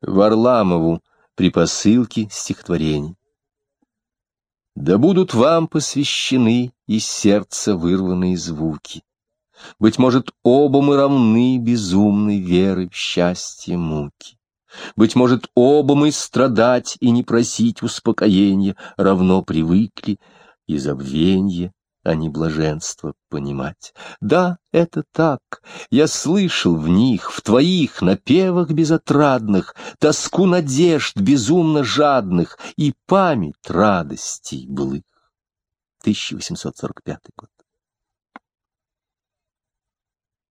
Варламову при посылке стихотворений. Да будут вам посвящены из сердца вырванные звуки. Быть может, оба мы равны безумной веры в счастье муки. Быть может, оба мы страдать и не просить успокоения равно привыкли, и забвенье а не блаженство понимать. Да, это так. Я слышал в них, в твоих напевах безотрадных, тоску надежд безумно жадных и память радостей былых. 1845 год.